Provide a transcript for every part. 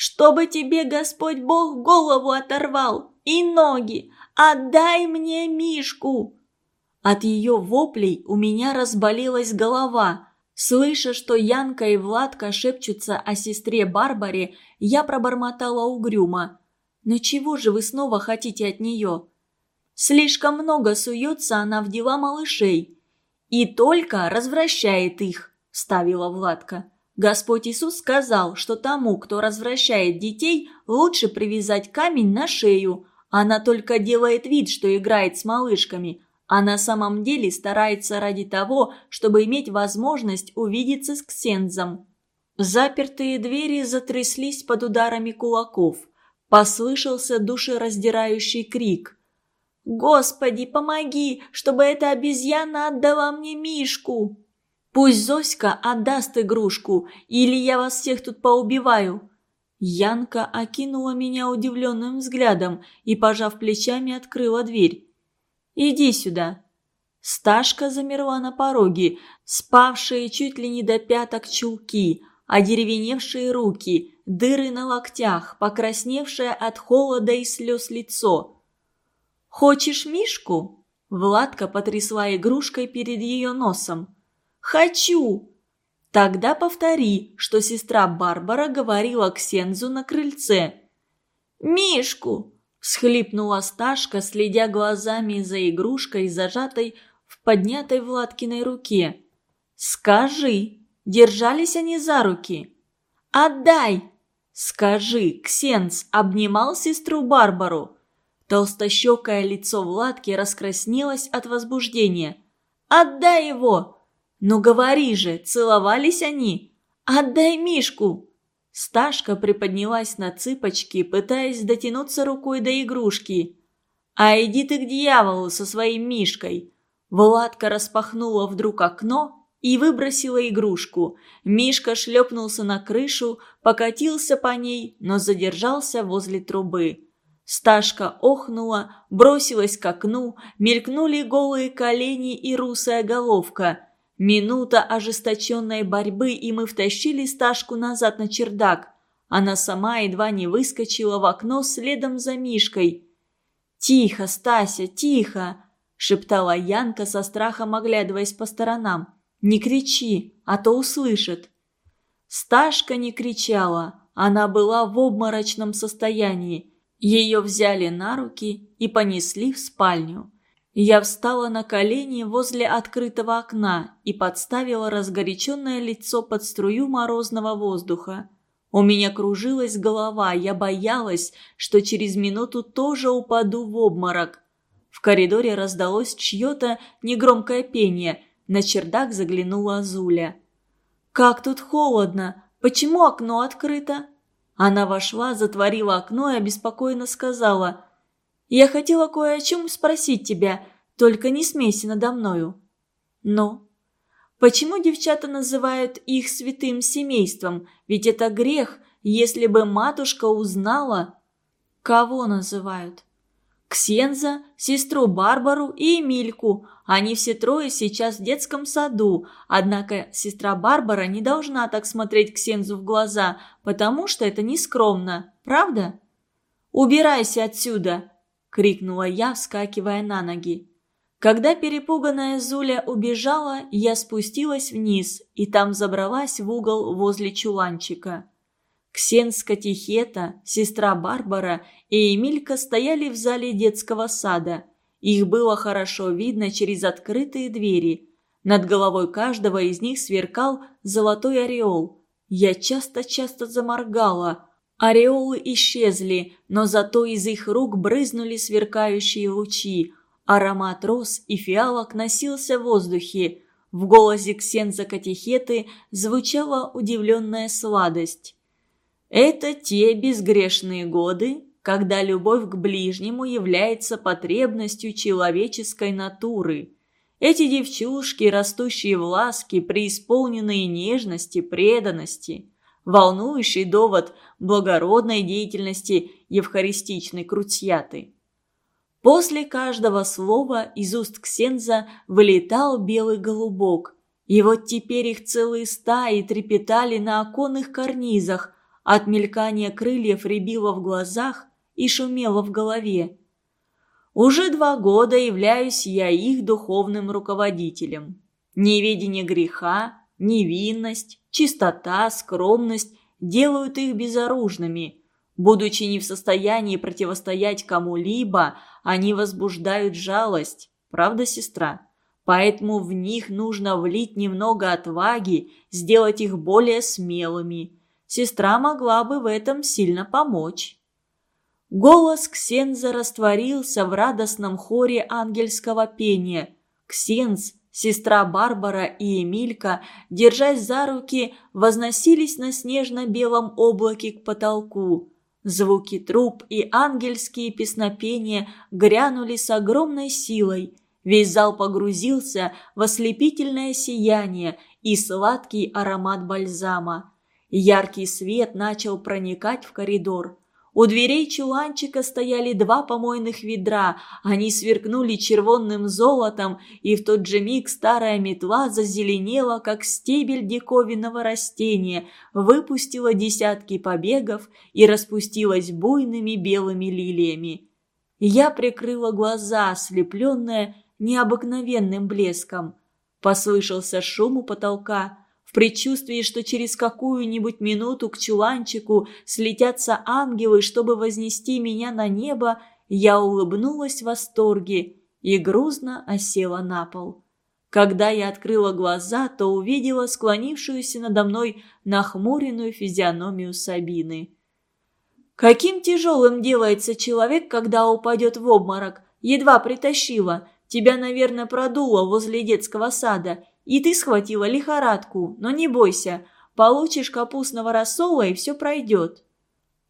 чтобы тебе Господь Бог голову оторвал и ноги! Отдай мне Мишку!» От ее воплей у меня разболелась голова. Слыша, что Янка и Владка шепчутся о сестре Барбаре, я пробормотала угрюмо. «Но чего же вы снова хотите от нее?» «Слишком много суется она в дела малышей. И только развращает их», – ставила Владка. Господь Иисус сказал, что тому, кто развращает детей, лучше привязать камень на шею. Она только делает вид, что играет с малышками, а на самом деле старается ради того, чтобы иметь возможность увидеться с Ксензом. Запертые двери затряслись под ударами кулаков. Послышался душераздирающий крик. «Господи, помоги, чтобы эта обезьяна отдала мне Мишку!» Пусть Зоська отдаст игрушку, или я вас всех тут поубиваю». Янка окинула меня удивленным взглядом и, пожав плечами, открыла дверь. «Иди сюда». Сташка замерла на пороге, спавшие чуть ли не до пяток чулки, одеревеневшие руки, дыры на локтях, покрасневшее от холода и слез лицо. «Хочешь Мишку?» Владка потрясла игрушкой перед ее носом. «Хочу!» Тогда повтори, что сестра Барбара говорила Ксензу на крыльце. «Мишку!» – всхлипнула Сташка, следя глазами за игрушкой, зажатой в поднятой Владкиной руке. «Скажи!» – держались они за руки. «Отдай!» «Скажи, Ксенз обнимал сестру Барбару?» Толстощекое лицо Владки раскраснелось от возбуждения. «Отдай его!» «Ну говори же, целовались они? Отдай Мишку!» Сташка приподнялась на цыпочки, пытаясь дотянуться рукой до игрушки. «А иди ты к дьяволу со своим Мишкой!» Владка распахнула вдруг окно и выбросила игрушку. Мишка шлепнулся на крышу, покатился по ней, но задержался возле трубы. Сташка охнула, бросилась к окну, мелькнули голые колени и русая головка – Минута ожесточенной борьбы, и мы втащили Сташку назад на чердак. Она сама едва не выскочила в окно следом за Мишкой. «Тихо, Стася, тихо!» – шептала Янка со страхом, оглядываясь по сторонам. «Не кричи, а то услышит». Сташка не кричала, она была в обморочном состоянии. Ее взяли на руки и понесли в спальню. Я встала на колени возле открытого окна и подставила разгоряченное лицо под струю морозного воздуха. У меня кружилась голова, я боялась, что через минуту тоже упаду в обморок. В коридоре раздалось чье-то негромкое пение, на чердак заглянула Зуля. «Как тут холодно! Почему окно открыто?» Она вошла, затворила окно и обеспокоенно сказала – я хотела кое о чем спросить тебя, только не смейся надо мною». «Ну?» «Почему девчата называют их святым семейством? Ведь это грех, если бы матушка узнала...» «Кого называют?» Ксенза, сестру Барбару и Эмильку. Они все трое сейчас в детском саду, однако сестра Барбара не должна так смотреть Ксензу в глаза, потому что это нескромно, правда? «Убирайся отсюда!» – крикнула я, вскакивая на ноги. Когда перепуганная Зуля убежала, я спустилась вниз и там забралась в угол возле чуланчика. Ксенска Тихета, сестра Барбара и Эмилька стояли в зале детского сада. Их было хорошо видно через открытые двери. Над головой каждого из них сверкал золотой ореол. Я часто-часто заморгала – Ореолы исчезли, но зато из их рук брызнули сверкающие лучи. Аромат роз и фиалок носился в воздухе. В голосе Ксенза Катехеты звучала удивленная сладость. «Это те безгрешные годы, когда любовь к ближнему является потребностью человеческой натуры. Эти девчушки, растущие в ласке, преисполненные нежности, преданности» волнующий довод благородной деятельности евхаристичной крутьяты. После каждого слова из уст Ксенза вылетал белый голубок, и вот теперь их целые стаи трепетали на оконных карнизах, От мелькания крыльев рябило в глазах и шумело в голове. Уже два года являюсь я их духовным руководителем. Неведение греха, невинность, чистота, скромность делают их безоружными. Будучи не в состоянии противостоять кому-либо, они возбуждают жалость. Правда, сестра? Поэтому в них нужно влить немного отваги, сделать их более смелыми. Сестра могла бы в этом сильно помочь. Голос Ксенза растворился в радостном хоре ангельского пения. Ксенз, сестра Барбара и Эмилька, держась за руки, возносились на снежно-белом облаке к потолку. Звуки труб и ангельские песнопения грянули с огромной силой. Весь зал погрузился в ослепительное сияние и сладкий аромат бальзама. Яркий свет начал проникать в коридор. У дверей чуланчика стояли два помойных ведра, они сверкнули червонным золотом, и в тот же миг старая метла зазеленела, как стебель диковинного растения, выпустила десятки побегов и распустилась буйными белыми лилиями. Я прикрыла глаза, ослепленная необыкновенным блеском. Послышался шум у потолка – в предчувствии, что через какую-нибудь минуту к чуланчику слетятся ангелы, чтобы вознести меня на небо, я улыбнулась в восторге и грузно осела на пол. Когда я открыла глаза, то увидела склонившуюся надо мной нахмуренную физиономию Сабины. «Каким тяжелым делается человек, когда упадет в обморок? Едва притащила. Тебя, наверное, продуло возле детского сада. И ты схватила лихорадку, но не бойся, получишь капустного рассола и все пройдет».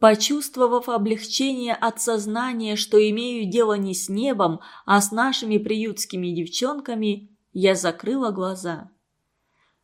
Почувствовав облегчение от сознания, что имею дело не с небом, а с нашими приютскими девчонками, я закрыла глаза.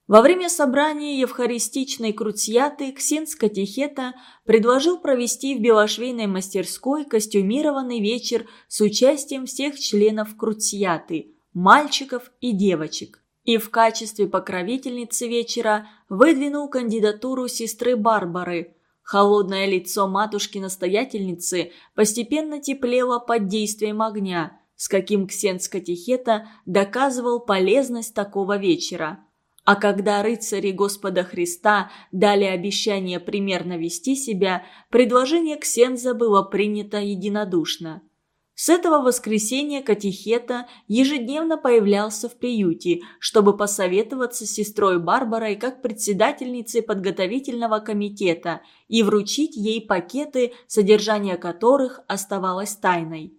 Во время собрания евхаристичной крутьяты Ксенс Катехета предложил провести в белошвейной мастерской костюмированный вечер с участием всех членов крутьяты, мальчиков и девочек и в качестве покровительницы вечера выдвинул кандидатуру сестры Барбары. Холодное лицо матушки-настоятельницы постепенно теплело под действием огня, с каким Ксенс Катехета доказывал полезность такого вечера. А когда рыцари Господа Христа дали обещание примерно вести себя, предложение Ксенза было принято единодушно – с этого воскресенья Катехета ежедневно появлялся в приюте, чтобы посоветоваться с сестрой Барбарой как председательницей подготовительного комитета и вручить ей пакеты, содержание которых оставалось тайной.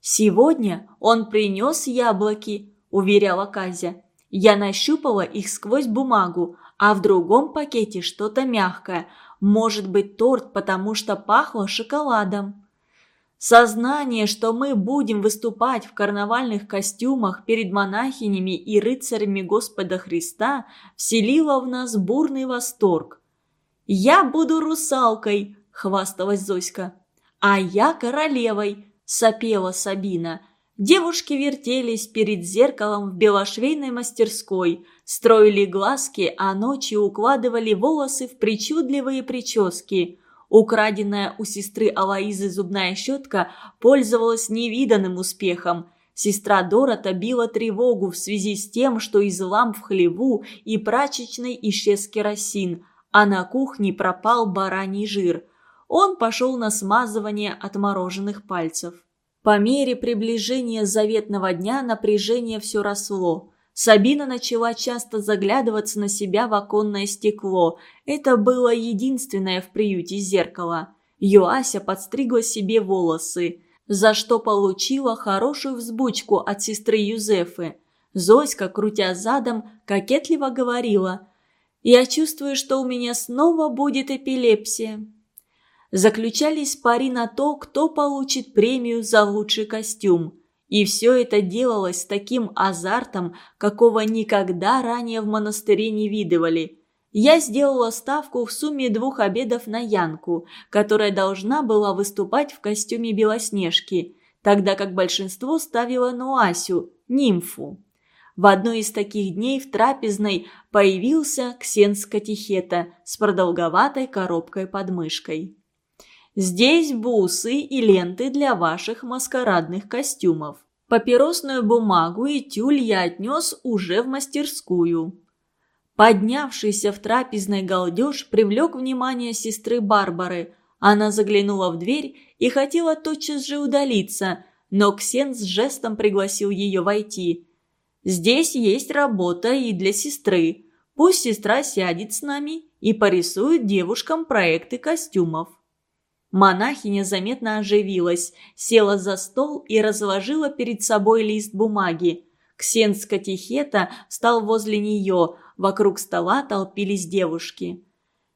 «Сегодня он принес яблоки», – уверяла Казя. «Я нащупала их сквозь бумагу, а в другом пакете что-то мягкое. Может быть торт, потому что пахло шоколадом». Сознание, что мы будем выступать в карнавальных костюмах перед монахинями и рыцарями Господа Христа, вселило в нас бурный восторг. «Я буду русалкой!» – хвасталась Зоська. «А я королевой!» – сопела Сабина. Девушки вертелись перед зеркалом в белошвейной мастерской, строили глазки, а ночью укладывали волосы в причудливые прически – Украденная у сестры Алаизы зубная щетка пользовалась невиданным успехом. Сестра Дорота била тревогу в связи с тем, что из ламп в хлеву и прачечной исчез керосин, а на кухне пропал бараний жир. Он пошел на смазывание отмороженных пальцев. По мере приближения заветного дня напряжение все росло. Сабина начала часто заглядываться на себя в оконное стекло. Это было единственное в приюте зеркало. Юася подстригла себе волосы, за что получила хорошую взбучку от сестры Юзефы. Зоська, крутя задом, кокетливо говорила «Я чувствую, что у меня снова будет эпилепсия». Заключались пари на то, кто получит премию за лучший костюм – и все это делалось с таким азартом, какого никогда ранее в монастыре не видывали. Я сделала ставку в сумме двух обедов на Янку, которая должна была выступать в костюме Белоснежки, тогда как большинство ставило на Асю, нимфу. В одной из таких дней в трапезной появился Катихета с продолговатой коробкой под мышкой. «Здесь бусы и ленты для ваших маскарадных костюмов. Папиросную бумагу и тюль я отнес уже в мастерскую». Поднявшийся в трапезной галдеж привлек внимание сестры Барбары. Она заглянула в дверь и хотела тотчас же удалиться, но Ксен с жестом пригласил ее войти – Здесь есть работа и для сестры. Пусть сестра сядет с нами и порисует девушкам проекты костюмов». Монахиня заметно оживилась, села за стол и разложила перед собой лист бумаги. Ксенс Катихета встал возле нее, вокруг стола толпились девушки.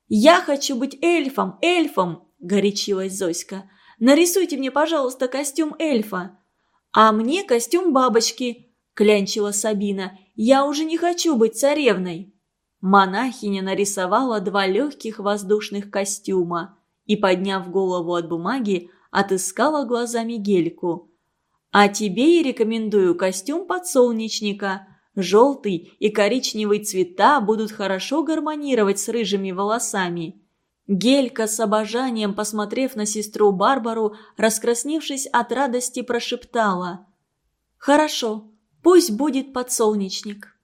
«Я хочу быть эльфом, эльфом!» – горячилась Зоська. «Нарисуйте мне, пожалуйста, костюм эльфа!» «А мне костюм бабочки!» – клянчила Сабина. «Я уже не хочу быть царевной!» Монахиня нарисовала два легких воздушных костюма и, подняв голову от бумаги, отыскала глазами гельку. «А тебе и рекомендую костюм подсолнечника. Желтый и коричневый цвета будут хорошо гармонировать с рыжими волосами». Гелька с обожанием, посмотрев на сестру Барбару, раскрасневшись от радости, прошептала. «Хорошо, Пусть будет подсолнечник.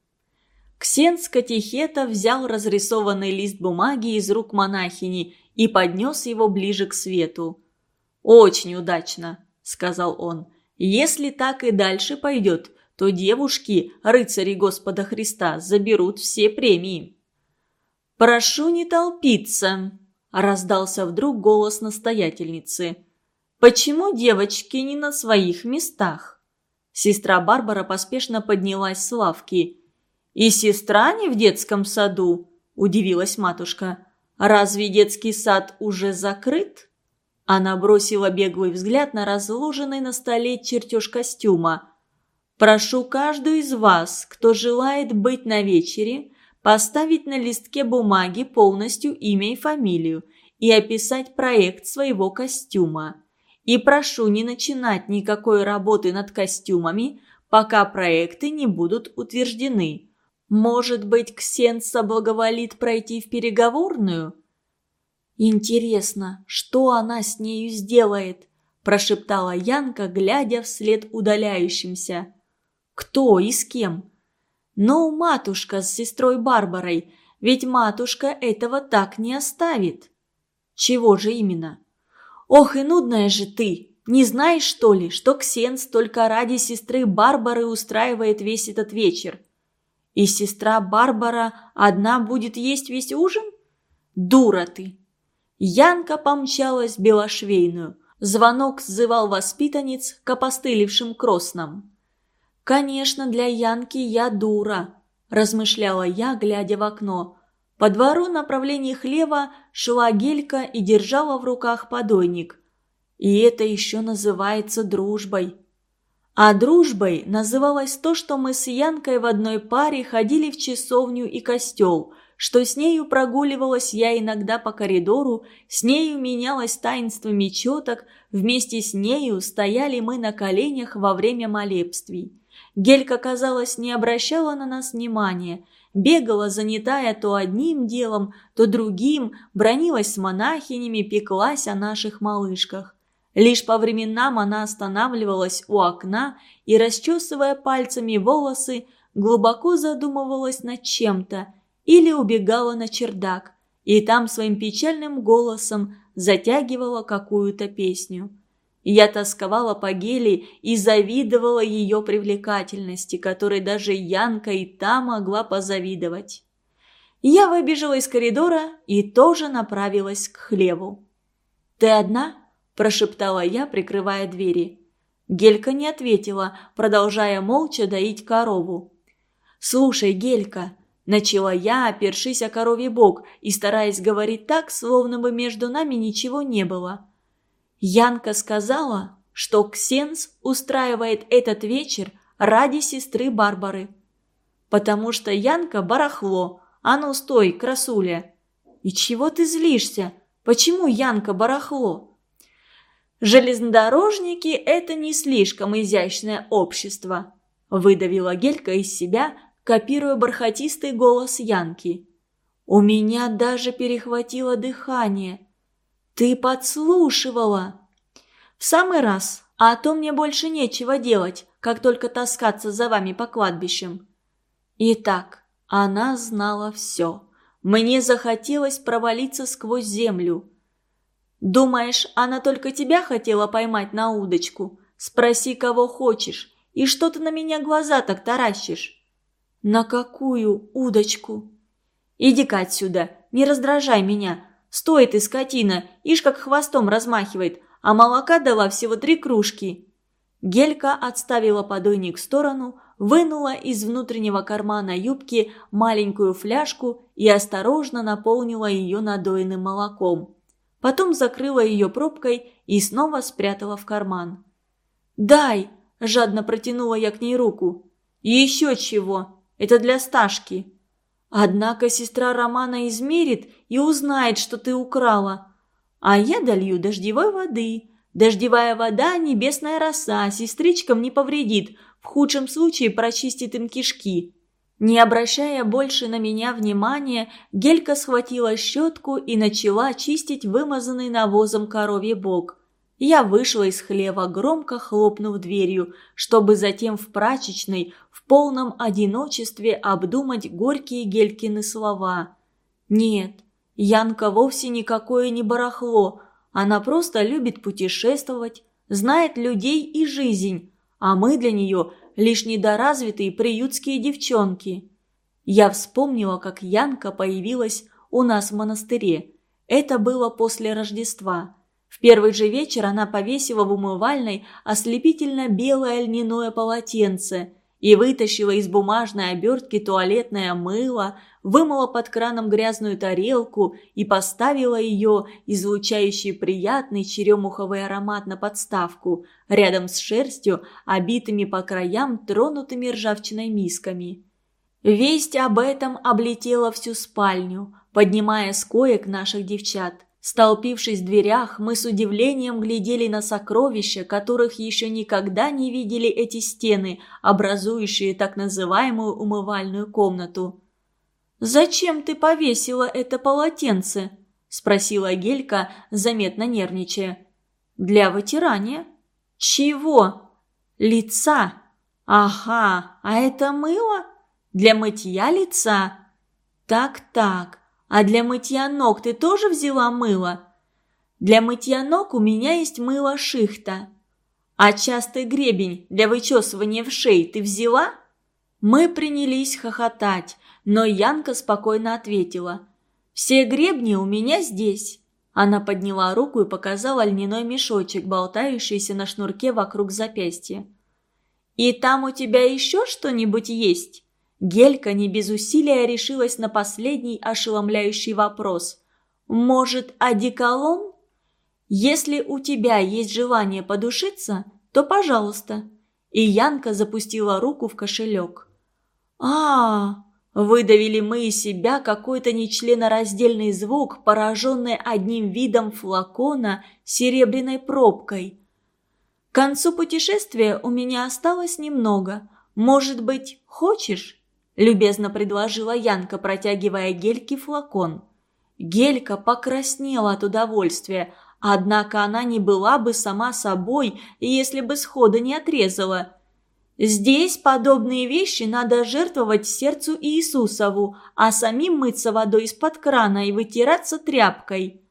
Ксен с катехета взял разрисованный лист бумаги из рук монахини и поднес его ближе к свету. «Очень удачно», — сказал он. «Если так и дальше пойдет, то девушки, рыцари Господа Христа, заберут все премии». «Прошу не толпиться», — раздался вдруг голос настоятельницы. «Почему девочки не на своих местах?» Сестра Барбара поспешно поднялась с лавки. «И сестра не в детском саду?» – удивилась матушка. «Разве детский сад уже закрыт?» Она бросила беглый взгляд на разложенный на столе чертеж костюма. «Прошу каждую из вас, кто желает быть на вечере, поставить на листке бумаги полностью имя и фамилию и описать проект своего костюма. И прошу не начинать никакой работы над костюмами, пока проекты не будут утверждены. Может быть, Ксен соблаговолит пройти в переговорную? «Интересно, что она с нею сделает?» – прошептала Янка, глядя вслед удаляющимся. «Кто и с кем?» «Ну, матушка с сестрой Барбарой, ведь матушка этого так не оставит». «Чего же именно?» «Ох и нудная же ты! Не знаешь, что ли, что Ксенс только ради сестры Барбары устраивает весь этот вечер? И сестра Барбара одна будет есть весь ужин? Дура ты!» Янка помчалась Белошвейную. Звонок сзывал воспитанниц к опостылевшим кроснам. «Конечно, для Янки я дура», – размышляла я, глядя в окно. По двору направлении хлева шла гелька и держала в руках подойник. И это еще называется дружбой. А дружбой называлось то, что мы с Янкой в одной паре ходили в часовню и костел, что с нею прогуливалась я иногда по коридору, с нею менялась таинствами четок, вместе с нею стояли мы на коленях во время молебствий. Гелька, казалось, не обращала на нас внимания – бегала занятая то одним делом, то другим, бронилась с монахинями, пеклась о наших малышках. Лишь по временам она останавливалась у окна и, расчесывая пальцами волосы, глубоко задумывалась над чем-то или убегала на чердак, и там своим печальным голосом затягивала какую-то песню. Я тосковала по Гели и завидовала ее привлекательности, которой даже Янка и та могла позавидовать. Я выбежала из коридора и тоже направилась к хлеву. «Ты одна?» – прошептала я, прикрывая двери. Гелька не ответила, продолжая молча доить корову. «Слушай, Гелька», – начала я, опершись о коровий бок и стараясь говорить так, словно бы между нами ничего не было – Янка сказала, что Ксенс устраивает этот вечер ради сестры Барбары. Потому что Янка барахло. А ну стой, красуля. И чего ты злишься? Почему Янка барахло? Железнодорожники – это не слишком изящное общество. – выдавила Гелька из себя, копируя бархатистый голос Янки. «У меня даже перехватило дыхание. Ты подслушивала!» «В самый раз, а то мне больше нечего делать, как только таскаться за вами по кладбищам». Итак, она знала все. Мне захотелось провалиться сквозь землю. «Думаешь, она только тебя хотела поймать на удочку? Спроси, кого хочешь. И что ты на меня глаза так таращишь?» «На какую удочку?» «Иди-ка отсюда, не раздражай меня. Стой ты, скотина, ишь как хвостом размахивает, а молока дала всего три кружки». Гелька отставила подойник в сторону, вынула из внутреннего кармана юбки маленькую фляжку и осторожно наполнила ее надоенным молоком. Потом закрыла ее пробкой и снова спрятала в карман. «Дай!» – жадно протянула я к ней руку. «Еще чего! Это для Сташки!» «Однако сестра Романа измерит и узнает, что ты украла. А я долью дождевой воды. Дождевая вода – небесная роса, сестричкам не повредит, в худшем случае прочистит им кишки. Не обращая больше на меня внимания, Гелька схватила щетку и начала чистить вымазанный навозом коровий бок. Я вышла из хлева, громко хлопнув дверью, чтобы затем в прачечной, в полном одиночестве обдумать горькие Гелькины слова. Нет, Янка вовсе никакое не барахло, она просто любит путешествовать, знает людей и жизнь, а мы для нее лишь недоразвитые приютские девчонки. Я вспомнила, как Янка появилась у нас в монастыре. Это было после Рождества. В первый же вечер она повесила в умывальной ослепительно белое льняное полотенце и вытащила из бумажной обертки туалетное мыло, вымыла под краном грязную тарелку и поставила ее, излучающий приятный черемуховый аромат на подставку, рядом с шерстью, обитыми по краям тронутыми ржавчиной мисками. Весть об этом облетела всю спальню, поднимая с коек наших девчат. Столпившись в дверях, мы с удивлением глядели на сокровища, которых еще никогда не видели эти стены, образующие так называемую умывальную комнату. «Зачем ты повесила это полотенце?» – спросила Гелька, заметно нервничая. «Для вытирания». «Чего?» «Лица». «Ага, а это мыло? Для мытья лица?» «Так-так, а для мытья ног ты тоже взяла мыло? Для мытья ног у меня есть мыло шихта. А частый гребень для вычесывания в шеи ты взяла? Мы принялись хохотать, но Янка спокойно ответила. «Все гребни у меня здесь». Она подняла руку и показала льняной мешочек, болтающийся на шнурке вокруг запястья. «И там у тебя еще что-нибудь есть?» Гелька не без усилия решилась на последний ошеломляющий вопрос. «Может, одеколон?» «Если у тебя есть желание подушиться, то пожалуйста». И Янка запустила руку в кошелек. а, -а, -а Выдавили мы из себя какой-то нечленораздельный звук, пораженный одним видом флакона серебряной пробкой. К концу путешествия у меня осталось немного. Может быть, хочешь? – любезно предложила Янка, протягивая Гельке флакон. Гелька покраснела от удовольствия, однако она не была бы сама собой, если бы схода не отрезала. Здесь подобные вещи надо жертвовать сердцу Иисусову, а самим мыться водой из-под крана и вытираться тряпкой.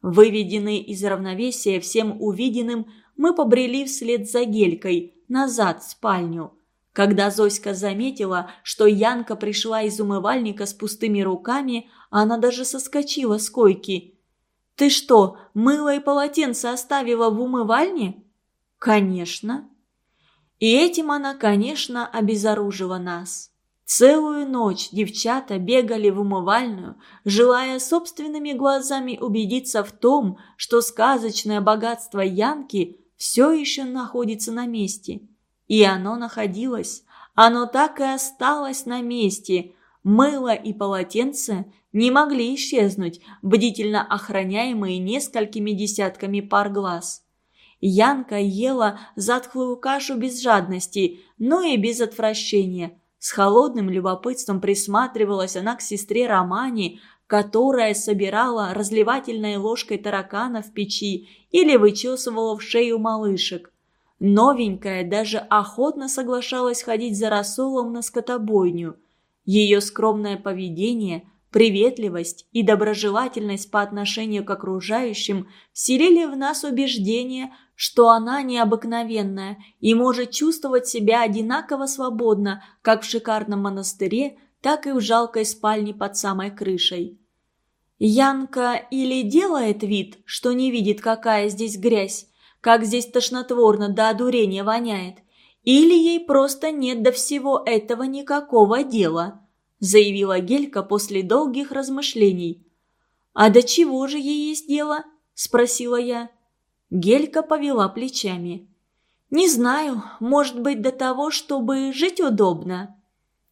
Выведенные из равновесия всем увиденным, мы побрели вслед за Гелькой, назад в спальню. Когда Зоська заметила, что Янка пришла из умывальника с пустыми руками, она даже соскочила с койки. «Ты что, мыло и полотенце оставила в умывальне?» «Конечно». И этим она, конечно, обезоружила нас. Целую ночь девчата бегали в умывальную, желая собственными глазами убедиться в том, что сказочное богатство Янки все еще находится на месте – и оно находилось. Оно так и осталось на месте. Мыло и полотенце не могли исчезнуть, бдительно охраняемые несколькими десятками пар глаз. Янка ела затхлую кашу без жадности, но и без отвращения. С холодным любопытством присматривалась она к сестре Романе, которая собирала разливательной ложкой таракана в печи или вычесывала в шею малышек. Новенькая даже охотно соглашалась ходить за рассолом на скотобойню. Ее скромное поведение, приветливость и доброжелательность по отношению к окружающим вселили в нас убеждение, что она необыкновенная и может чувствовать себя одинаково свободно как в шикарном монастыре, так и в жалкой спальне под самой крышей. Янка или делает вид, что не видит, какая здесь грязь, как здесь тошнотворно до одурения воняет, или ей просто нет до всего этого никакого дела, заявила Гелька после долгих размышлений. «А до чего же ей есть дело?» – спросила я. Гелька повела плечами. «Не знаю, может быть, до того, чтобы жить удобно».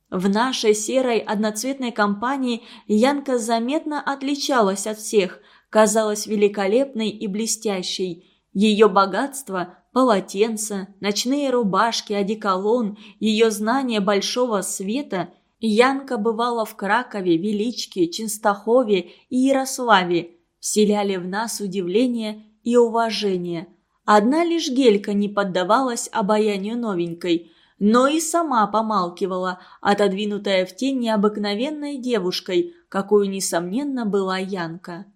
В нашей серой одноцветной компании Янка заметно отличалась от всех, казалась великолепной и блестящей. Ее богатство – полотенца, ночные рубашки, одеколон, ее знание большого света – Янка бывала в Кракове, Величке, Ченстахове и Ярославе – вселяли в нас удивление и уважение. Одна лишь Гелька не поддавалась обаянию новенькой, но и сама помалкивала, отодвинутая в тень необыкновенной девушкой, какую, несомненно, была Янка.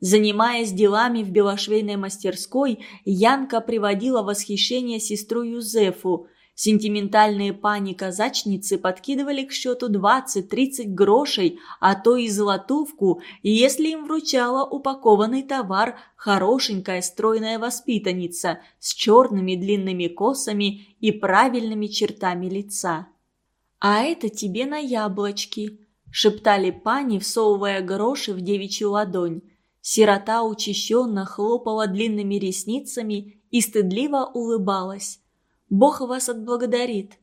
Занимаясь делами в белошвейной мастерской, Янка приводила восхищение сестру Юзефу, Сентиментальные пани-казачницы подкидывали к счету 20-30 грошей, а то и золотувку, если им вручала упакованный товар хорошенькая стройная воспитанница с черными длинными косами и правильными чертами лица. «А это тебе на яблочки», – шептали пани, всовывая гроши в девичью ладонь. Сирота учащенно хлопала длинными ресницами и стыдливо улыбалась. Бог вас отблагодарит».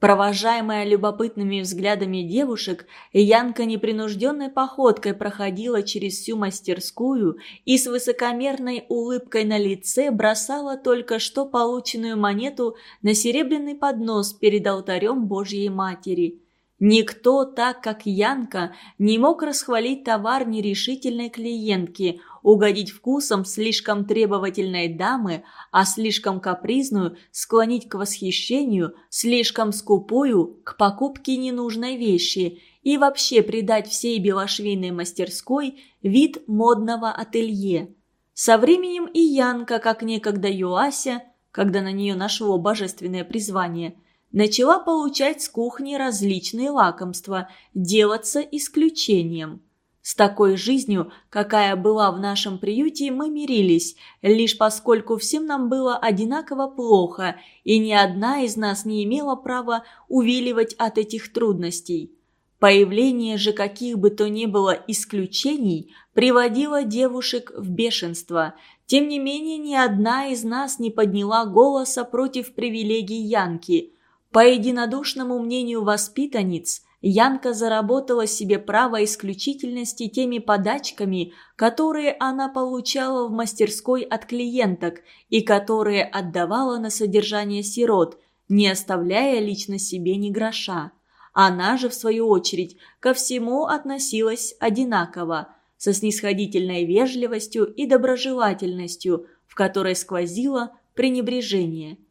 Провожаемая любопытными взглядами девушек, Янка непринужденной походкой проходила через всю мастерскую и с высокомерной улыбкой на лице бросала только что полученную монету на серебряный поднос перед алтарем Божьей Матери. Никто, так как Янка, не мог расхвалить товар нерешительной клиентки, угодить вкусом слишком требовательной дамы, а слишком капризную склонить к восхищению, слишком скупую к покупке ненужной вещи и вообще придать всей белошвейной мастерской вид модного ателье. Со временем и Янка, как некогда Юася, когда на нее нашло божественное призвание – начала получать с кухни различные лакомства, делаться исключением. С такой жизнью, какая была в нашем приюте, мы мирились, лишь поскольку всем нам было одинаково плохо, и ни одна из нас не имела права увиливать от этих трудностей. Появление же каких бы то ни было исключений приводило девушек в бешенство. Тем не менее, ни одна из нас не подняла голоса против привилегий Янки – по единодушному мнению воспитанниц, Янка заработала себе право исключительности теми подачками, которые она получала в мастерской от клиенток и которые отдавала на содержание сирот, не оставляя лично себе ни гроша. Она же, в свою очередь, ко всему относилась одинаково, со снисходительной вежливостью и доброжелательностью, в которой сквозило пренебрежение –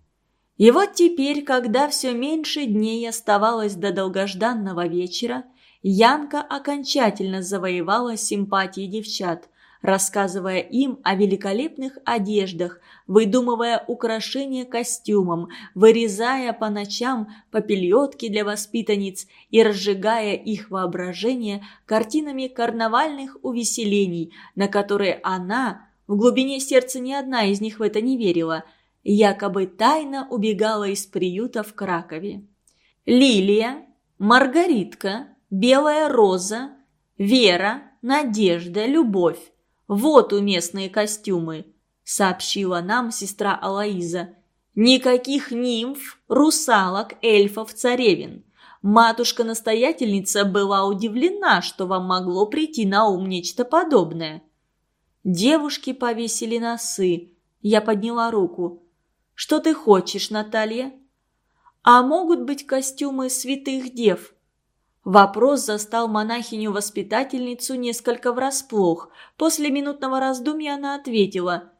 и вот теперь, когда все меньше дней оставалось до долгожданного вечера, Янка окончательно завоевала симпатии девчат, рассказывая им о великолепных одеждах, выдумывая украшения костюмам, вырезая по ночам попельотки для воспитанниц и разжигая их воображение картинами карнавальных увеселений, на которые она, в глубине сердца ни одна из них в это не верила – якобы тайно убегала из приюта в Кракове. Лилия, Маргаритка, Белая Роза, Вера, Надежда, Любовь. Вот уместные костюмы, сообщила нам сестра Алаиза. Никаких нимф, русалок, эльфов, царевин. Матушка-настоятельница была удивлена, что вам могло прийти на ум нечто подобное. Девушки повесили носы, Я подняла руку. «Что ты хочешь, Наталья?» «А могут быть костюмы святых дев?» Вопрос застал монахиню-воспитательницу несколько врасплох. После минутного раздумья она ответила.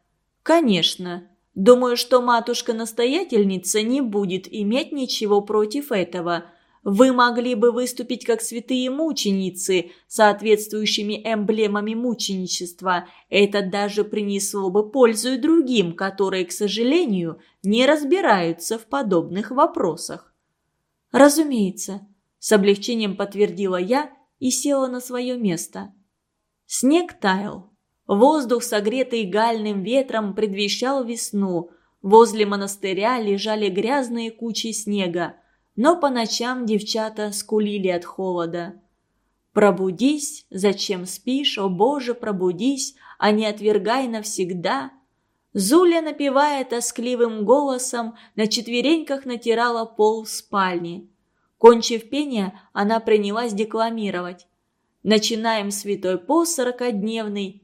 «Конечно. Думаю, что матушка-настоятельница не будет иметь ничего против этого. Вы могли бы выступить как святые мученицы, соответствующими эмблемами мученичества. Это даже принесло бы пользу и другим, которые, к сожалению, не разбираются в подобных вопросах. Разумеется, с облегчением подтвердила я и села на свое место. Снег таял. Воздух, согретый гальным ветром, предвещал весну. Возле монастыря лежали грязные кучи снега но по ночам девчата скулили от холода. «Пробудись, зачем спишь, о Боже, пробудись, а не отвергай навсегда!» Зуля, напевая тоскливым голосом, на четвереньках натирала пол в спальне. Кончив пение, она принялась декламировать. «Начинаем святой пост сорокодневный».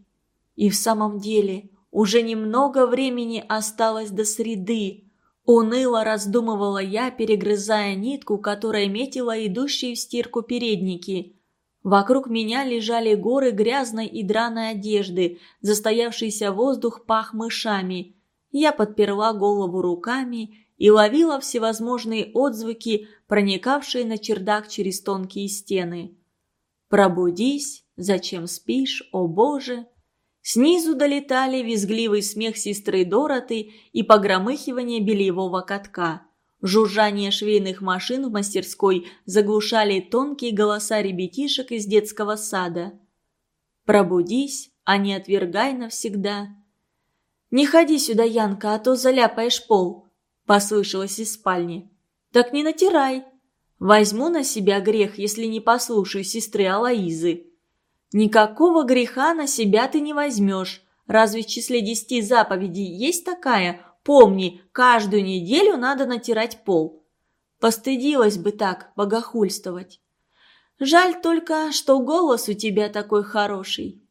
И в самом деле уже немного времени осталось до среды, Уныло раздумывала я, перегрызая нитку, которая метила идущие в стирку передники. Вокруг меня лежали горы грязной и драной одежды, застоявшийся воздух пах мышами. Я подперла голову руками и ловила всевозможные отзвуки, проникавшие на чердак через тонкие стены. «Пробудись, зачем спишь, о Боже?» Снизу долетали визгливый смех сестры Дороты и погромыхивание бельевого катка. Жужжание швейных машин в мастерской заглушали тонкие голоса ребятишек из детского сада. «Пробудись, а не отвергай навсегда». «Не ходи сюда, Янка, а то заляпаешь пол», – послышалось из спальни. «Так не натирай. Возьму на себя грех, если не послушаю сестры Алаизы». Никакого греха на себя ты не возьмешь. Разве в числе десяти заповедей есть такая? Помни, каждую неделю надо натирать пол. Постыдилась бы так богохульствовать. Жаль только, что голос у тебя такой хороший.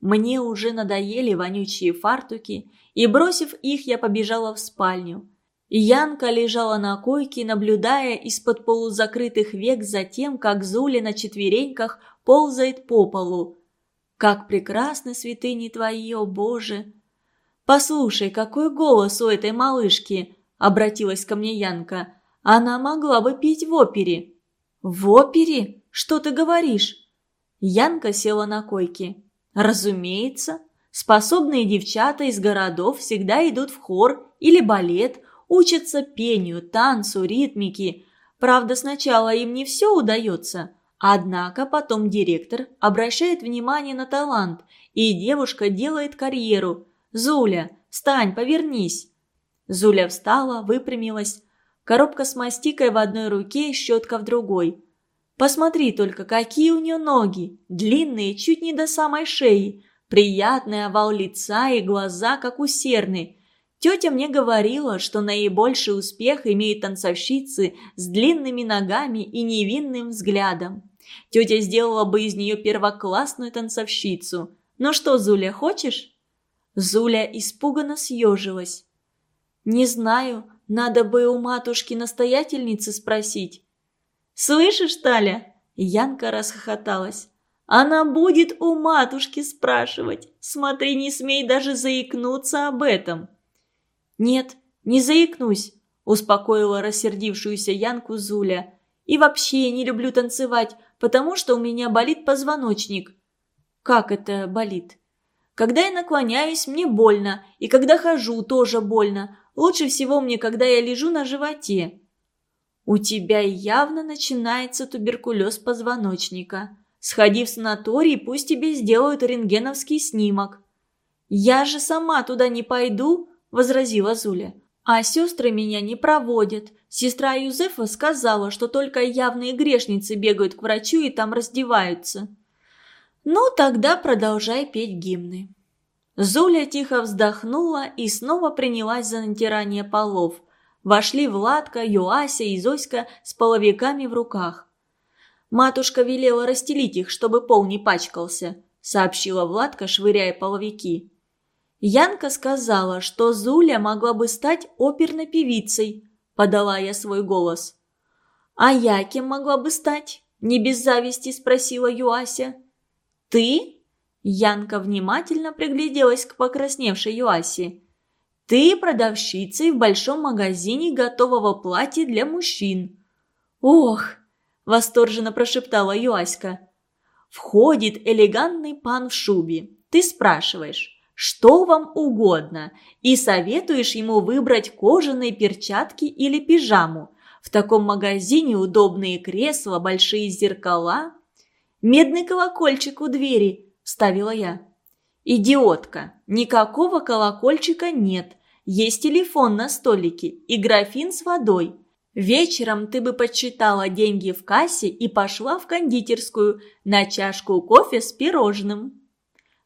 Мне уже надоели вонючие фартуки, и, бросив их, я побежала в спальню. Янка лежала на койке, наблюдая из-под полузакрытых век за тем, как Зуля на четвереньках ползает по полу. «Как прекрасны святыни твои, о Боже!» «Послушай, какой голос у этой малышки!» – обратилась ко мне Янка. «Она могла бы петь в опере». «В опере? Что ты говоришь?» Янка села на койке. «Разумеется. Способные девчата из городов всегда идут в хор или балет, учатся пению, танцу, ритмике. Правда, сначала им не все удается. Однако потом директор обращает внимание на талант, и девушка делает карьеру. «Зуля, встань, повернись!» Зуля встала, выпрямилась. Коробка с мастикой в одной руке, щетка в другой. Посмотри только, какие у нее ноги, длинные, чуть не до самой шеи, приятный овал лица и глаза, как у серны. Тетя мне говорила, что наибольший успех имеют танцовщицы с длинными ногами и невинным взглядом. Тетя сделала бы из нее первоклассную танцовщицу. Ну что, Зуля, хочешь?» Зуля испуганно съежилась. «Не знаю, надо бы у матушки-настоятельницы спросить». «Слышишь, Таля?» Янка расхохоталась. «Она будет у матушки спрашивать. Смотри, не смей даже заикнуться об этом». «Нет, не заикнусь», – успокоила рассердившуюся Янку Зуля. «И вообще не люблю танцевать, потому что у меня болит позвоночник». «Как это болит?» «Когда я наклоняюсь, мне больно, и когда хожу, тоже больно. Лучше всего мне, когда я лежу на животе». «У тебя явно начинается туберкулез позвоночника. Сходи в санаторий, пусть тебе сделают рентгеновский снимок». «Я же сама туда не пойду», – возразила Зуля. «А сестры меня не проводят. Сестра Юзефа сказала, что только явные грешницы бегают к врачу и там раздеваются». «Ну, тогда продолжай петь гимны». Зуля тихо вздохнула и снова принялась за натирание полов. Вошли Владка, Юася и Зоська с половиками в руках. «Матушка велела расстелить их, чтобы пол не пачкался», — сообщила Владка, швыряя половики. Янка сказала, что Зуля могла бы стать оперной певицей, подала я свой голос. А я кем могла бы стать? Не без зависти спросила Юася. Ты? Янка внимательно пригляделась к покрасневшей Юасе. Ты продавщицей в большом магазине готового платья для мужчин. Ох, восторженно прошептала Юаська. Входит элегантный пан в шубе. Ты спрашиваешь, что вам угодно, и советуешь ему выбрать кожаные перчатки или пижаму. В таком магазине удобные кресла, большие зеркала. «Медный колокольчик у двери», – ставила я. «Идиотка! Никакого колокольчика нет. Есть телефон на столике и графин с водой. Вечером ты бы подсчитала деньги в кассе и пошла в кондитерскую на чашку кофе с пирожным».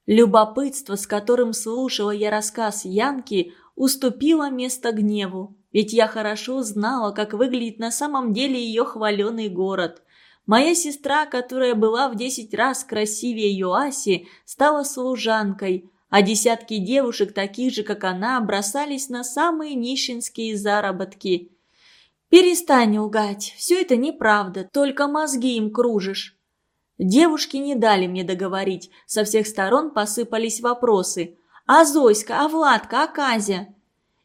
Любопытство, с которым слушала я рассказ Янки, уступило место гневу. Ведь я хорошо знала, как выглядит на самом деле ее хваленый город. Моя сестра, которая была в десять раз красивее Юаси, стала служанкой, а десятки девушек, таких же, как она, бросались на самые нищенские заработки. «Перестань лгать, все это неправда, только мозги им кружишь». Девушки не дали мне договорить, со всех сторон посыпались вопросы. «А Зоська, а Владка, а Казя?»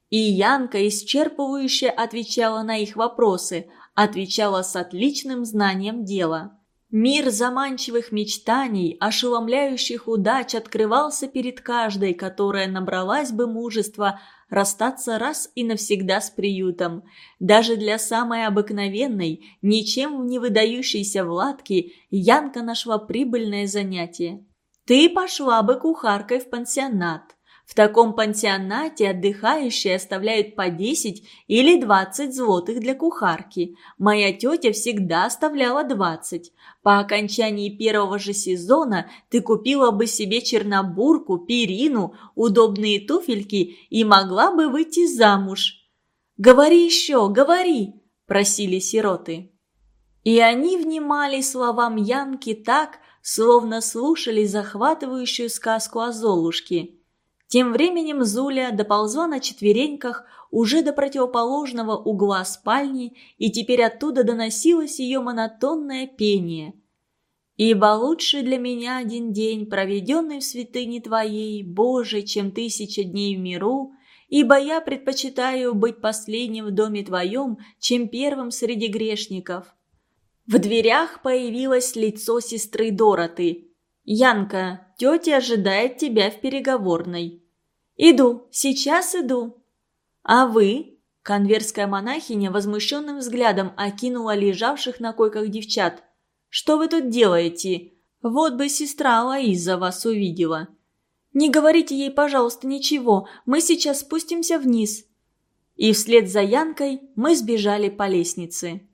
И Янка исчерпывающе отвечала на их вопросы, отвечала с отличным знанием дела. Мир заманчивых мечтаний, ошеломляющих удач открывался перед каждой, которая набралась бы мужества расстаться раз и навсегда с приютом. Даже для самой обыкновенной, ничем не выдающейся Владки, Янка нашла прибыльное занятие. «Ты пошла бы кухаркой в пансионат. В таком пансионате отдыхающие оставляют по 10 или 20 злотых для кухарки. Моя тетя всегда оставляла 20. По окончании первого же сезона ты купила бы себе чернобурку, перину, удобные туфельки и могла бы выйти замуж. «Говори еще, говори!» – просили сироты. И они внимали словам Янки так, словно слушали захватывающую сказку о Золушке. Тем временем Зуля доползла на четвереньках уже до противоположного угла спальни, и теперь оттуда доносилось ее монотонное пение. «Ибо лучше для меня один день, проведенный в святыне Твоей, Боже, чем тысяча дней в миру, ибо я предпочитаю быть последним в доме Твоем, чем первым среди грешников». В дверях появилось лицо сестры Дороты. «Янка, тетя ожидает тебя в переговорной». «Иду, сейчас иду». «А вы?» – конверская монахиня возмущенным взглядом окинула лежавших на койках девчат. «Что вы тут делаете? Вот бы сестра Лаиза вас увидела». «Не говорите ей, пожалуйста, ничего, мы сейчас спустимся вниз». И вслед за Янкой мы сбежали по лестнице.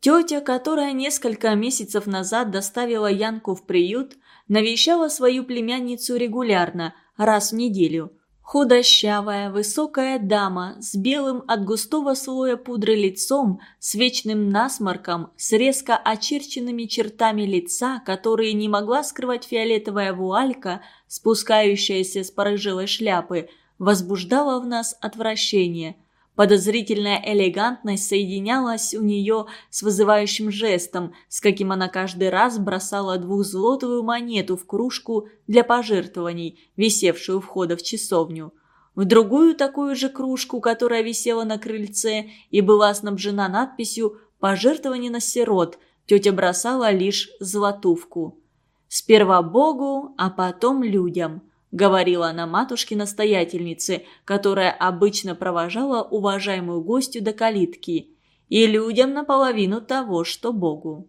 Тетя, которая несколько месяцев назад доставила Янку в приют, навещала свою племянницу регулярно, раз в неделю. Худощавая, высокая дама с белым от густого слоя пудры лицом, с вечным насморком, с резко очерченными чертами лица, которые не могла скрывать фиолетовая вуалька, спускающаяся с порыжелой шляпы, возбуждала в нас отвращение – Подозрительная элегантность соединялась у нее с вызывающим жестом, с каким она каждый раз бросала двухзлотовую монету в кружку для пожертвований, висевшую у входа в часовню. В другую такую же кружку, которая висела на крыльце и была снабжена надписью «Пожертвование на сирот», тетя бросала лишь золотувку. «Сперва Богу, а потом людям» говорила она матушке-настоятельнице, которая обычно провожала уважаемую гостью до калитки, и людям наполовину того, что Богу.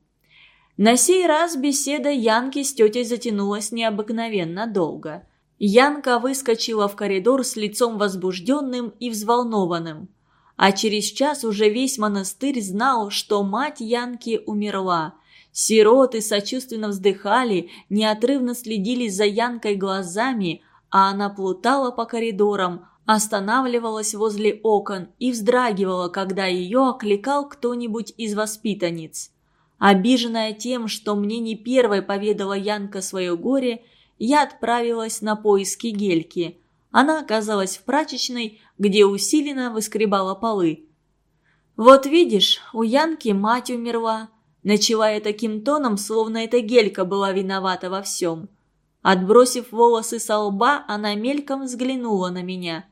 На сей раз беседа Янки с тетей затянулась необыкновенно долго. Янка выскочила в коридор с лицом возбужденным и взволнованным. А через час уже весь монастырь знал, что мать Янки умерла – Сироты сочувственно вздыхали, неотрывно следили за Янкой глазами, а она плутала по коридорам, останавливалась возле окон и вздрагивала, когда ее окликал кто-нибудь из воспитанниц. Обиженная тем, что мне не первой поведала Янка свое горе, я отправилась на поиски Гельки. Она оказалась в прачечной, где усиленно выскребала полы. «Вот видишь, у Янки мать умерла», начала я таким тоном, словно эта гелька была виновата во всем. Отбросив волосы со лба, она мельком взглянула на меня.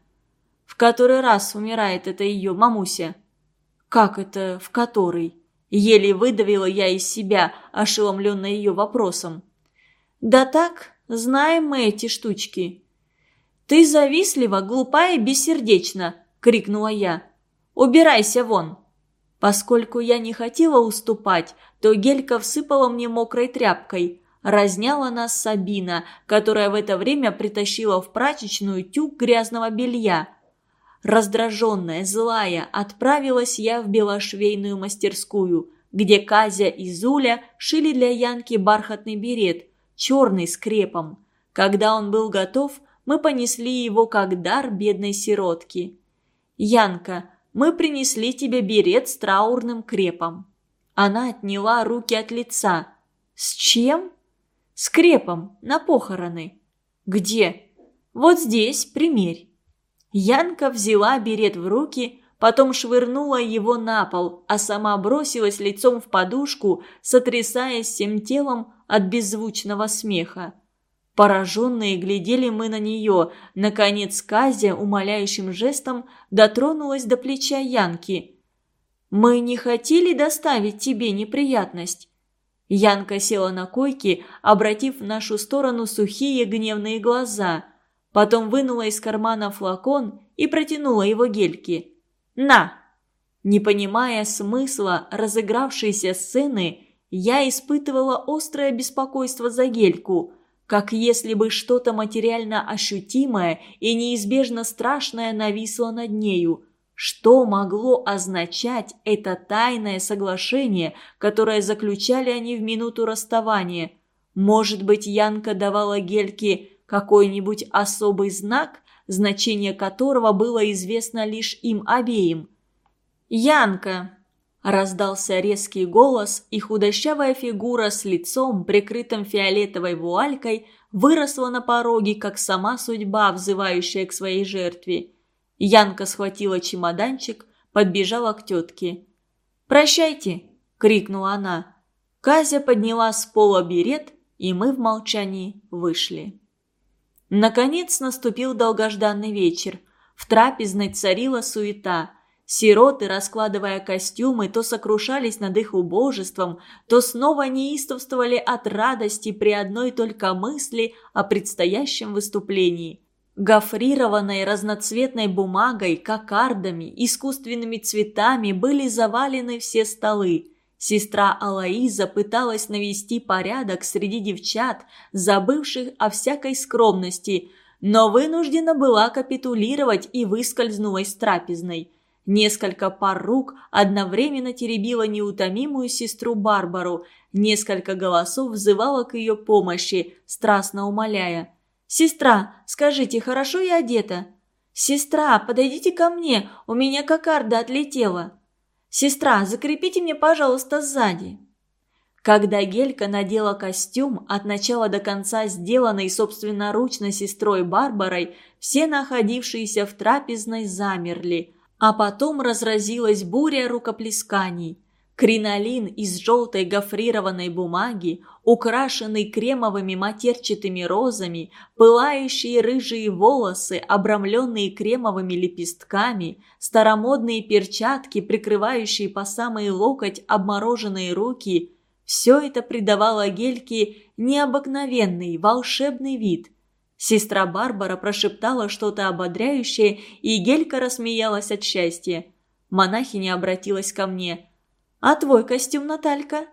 В который раз умирает эта ее мамуся? Как это «в который»? Еле выдавила я из себя, ошеломленная ее вопросом. «Да так, знаем мы эти штучки». «Ты завистлива, глупая и бессердечна!» — крикнула я. «Убирайся вон!» Поскольку я не хотела уступать, то Гелька всыпала мне мокрой тряпкой. Разняла нас Сабина, которая в это время притащила в прачечную тюк грязного белья. Раздраженная, злая, отправилась я в белошвейную мастерскую, где Казя и Зуля шили для Янки бархатный берет, черный с крепом. Когда он был готов, мы понесли его как дар бедной сиротки. «Янка, мы принесли тебе берет с траурным крепом». Она отняла руки от лица. «С чем?» Скрепом на похороны. Где? Вот здесь, примерь. Янка взяла берет в руки, потом швырнула его на пол, а сама бросилась лицом в подушку, сотрясаясь всем телом от беззвучного смеха. Пораженные глядели мы на нее. Наконец Казя умоляющим жестом дотронулась до плеча Янки. «Мы не хотели доставить тебе неприятность. Янка села на койке, обратив в нашу сторону сухие гневные глаза. Потом вынула из кармана флакон и протянула его гельке. «На!» Не понимая смысла разыгравшейся сцены, я испытывала острое беспокойство за гельку, как если бы что-то материально ощутимое и неизбежно страшное нависло над нею – что могло означать это тайное соглашение, которое заключали они в минуту расставания? Может быть, Янка давала Гельке какой-нибудь особый знак, значение которого было известно лишь им обеим? «Янка!» – раздался резкий голос, и худощавая фигура с лицом, прикрытым фиолетовой вуалькой, выросла на пороге, как сама судьба, взывающая к своей жертве – Янка схватила чемоданчик, подбежала к тетке. «Прощайте!» – крикнула она. Казя подняла с пола берет, и мы в молчании вышли. Наконец наступил долгожданный вечер. В трапезной царила суета. Сироты, раскладывая костюмы, то сокрушались над их убожеством, то снова неистовствовали от радости при одной только мысли о предстоящем выступлении. Гофрированной разноцветной бумагой, кокардами, искусственными цветами были завалены все столы. Сестра Алаиза пыталась навести порядок среди девчат, забывших о всякой скромности, но вынуждена была капитулировать и выскользнула из трапезной. Несколько пар рук одновременно теребила неутомимую сестру Барбару, несколько голосов взывало к ее помощи, страстно умоляя – «Сестра, скажите, хорошо я одета?» «Сестра, подойдите ко мне, у меня кокарда отлетела». «Сестра, закрепите мне, пожалуйста, сзади». Когда Гелька надела костюм, от начала до конца сделанный собственноручно сестрой Барбарой, все находившиеся в трапезной замерли, а потом разразилась буря рукоплесканий. Кринолин из желтой гофрированной бумаги, украшенный кремовыми матерчатыми розами, пылающие рыжие волосы, обрамленные кремовыми лепестками, старомодные перчатки, прикрывающие по самый локоть обмороженные руки – все это придавало Гельке необыкновенный, волшебный вид. Сестра Барбара прошептала что-то ободряющее, и Гелька рассмеялась от счастья. Монахиня обратилась ко мне – «А твой костюм, Наталька?»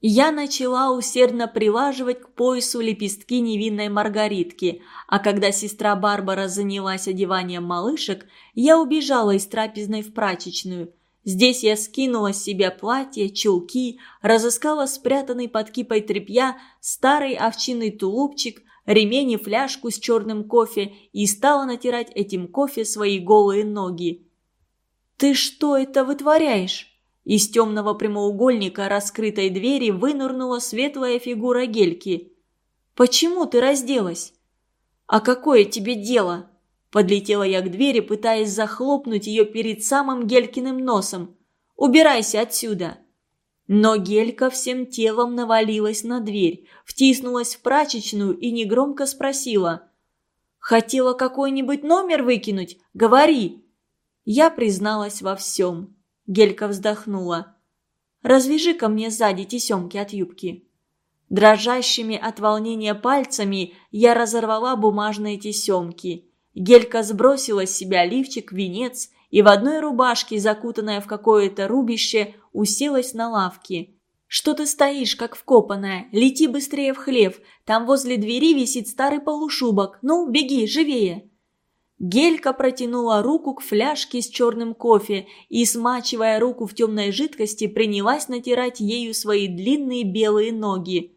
Я начала усердно прилаживать к поясу лепестки невинной маргаритки, а когда сестра Барбара занялась одеванием малышек, я убежала из трапезной в прачечную. Здесь я скинула с себя платье, чулки, разыскала спрятанный под кипой тряпья старый овчинный тулупчик, ремень и фляжку с черным кофе и стала натирать этим кофе свои голые ноги. «Ты что это вытворяешь?» Из темного прямоугольника раскрытой двери вынырнула светлая фигура Гельки. «Почему ты разделась?» «А какое тебе дело?» Подлетела я к двери, пытаясь захлопнуть ее перед самым Гелькиным носом. «Убирайся отсюда!» Но Гелька всем телом навалилась на дверь, втиснулась в прачечную и негромко спросила. «Хотела какой-нибудь номер выкинуть? Говори!» Я призналась во всем. Гелька вздохнула. «Развяжи ко мне сзади тесемки от юбки». Дрожащими от волнения пальцами я разорвала бумажные тесемки. Гелька сбросила с себя лифчик, венец и в одной рубашке, закутанная в какое-то рубище, уселась на лавке. «Что ты стоишь, как вкопанная? Лети быстрее в хлев. Там возле двери висит старый полушубок. Ну, беги, живее!» Гелька протянула руку к фляжке с черным кофе и, смачивая руку в темной жидкости, принялась натирать ею свои длинные белые ноги.